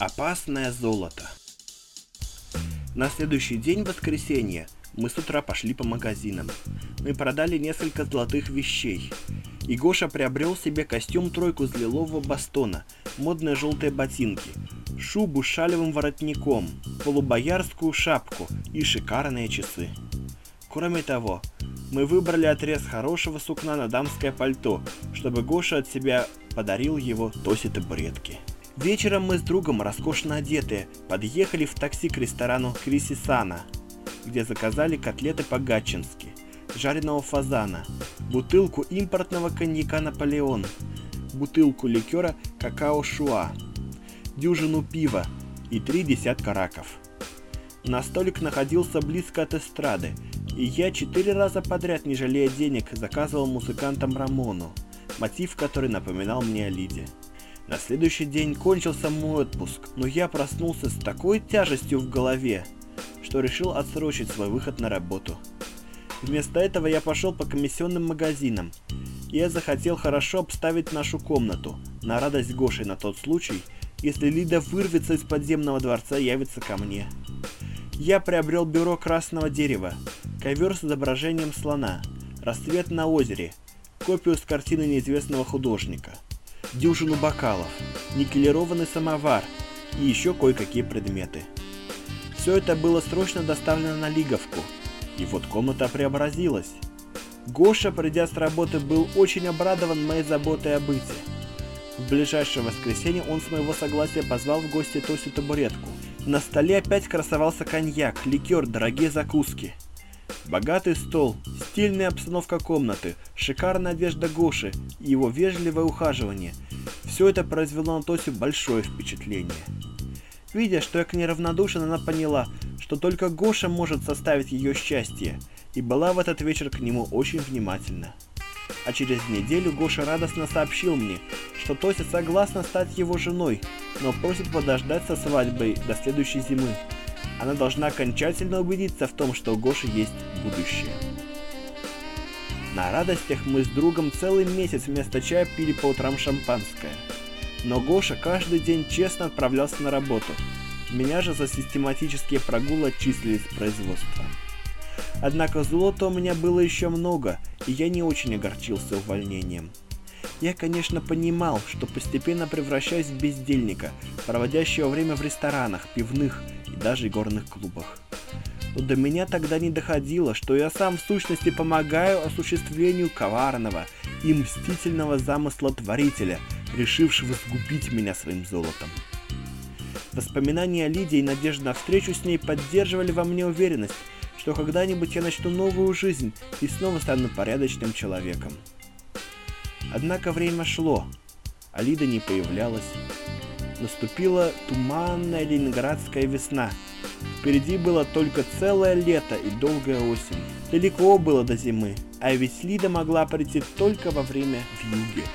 Опасное золото. На следующий день, воскресенье, мы с утра пошли по магазинам. Мы продали несколько золотых вещей. И Гоша приобрел себе костюм-тройку из лилового бастона, модные желтые ботинки, шубу с шалевым воротником, полубоярскую шапку и шикарные часы. Кроме того, мы выбрали отрез хорошего сукна на дамское пальто, чтобы Гоша от себя подарил его Тосе табуретки. Вечером мы с другом, роскошно одетые, подъехали в такси к ресторану Крисисана, где заказали котлеты по-гатчински, жареного фазана, бутылку импортного коньяка «Наполеон», бутылку ликера «Какао-Шуа», дюжину пива и три десятка раков. На столик находился близко от эстрады, и я четыре раза подряд, не жалея денег, заказывал музыкантам Рамону, мотив который напоминал мне о Лиде. На следующий день кончился мой отпуск, но я проснулся с такой тяжестью в голове, что решил отсрочить свой выход на работу. Вместо этого я пошел по комиссионным магазинам. Я захотел хорошо обставить нашу комнату, на радость Гоши на тот случай, если Лида вырвется из подземного дворца и явится ко мне. Я приобрел бюро красного дерева, ковер с изображением слона, рассвет на озере, копию с картины неизвестного художника – дюжину бокалов, никелированный самовар и еще кое-какие предметы. Все это было срочно доставлено на Лиговку, и вот комната преобразилась. Гоша, придя с работы, был очень обрадован моей заботой о быте. В ближайшее воскресенье он с моего согласия позвал в гости Тосю табуретку. На столе опять красовался коньяк, ликер, дорогие закуски – Богатый стол, стильная обстановка комнаты, шикарная одежда Гоши и его вежливое ухаживание – все это произвело на Тосю большое впечатление. Видя, что я к ней равнодушен, она поняла, что только Гоша может составить ее счастье, и была в этот вечер к нему очень внимательна. А через неделю Гоша радостно сообщил мне, что Тося согласна стать его женой, но просит подождать со свадьбой до следующей зимы, она должна окончательно убедиться в том, что у Гоши есть будущее. На радостях мы с другом целый месяц вместо чая пили по утрам шампанское. Но Гоша каждый день честно отправлялся на работу. Меня же за систематические прогулы отчислили с производства. Однако золота у меня было еще много, и я не очень огорчился увольнением. Я, конечно, понимал, что постепенно превращаюсь в бездельника, проводящего время в ресторанах, пивных и даже горных клубах. Но до меня тогда не доходило, что я сам в сущности помогаю осуществлению коварного и мстительного замысла Творителя, решившего сгубить меня своим золотом. Воспоминания о Лидии и надежда на встречу с ней поддерживали во мне уверенность, что когда-нибудь я начну новую жизнь и снова стану порядочным человеком. Однако время шло, а Лида не появлялась. Наступила туманная ленинградская весна. Впереди было только целое лето и долгая осень. Далеко было до зимы, а ведь Лида могла прийти только во время вьюги.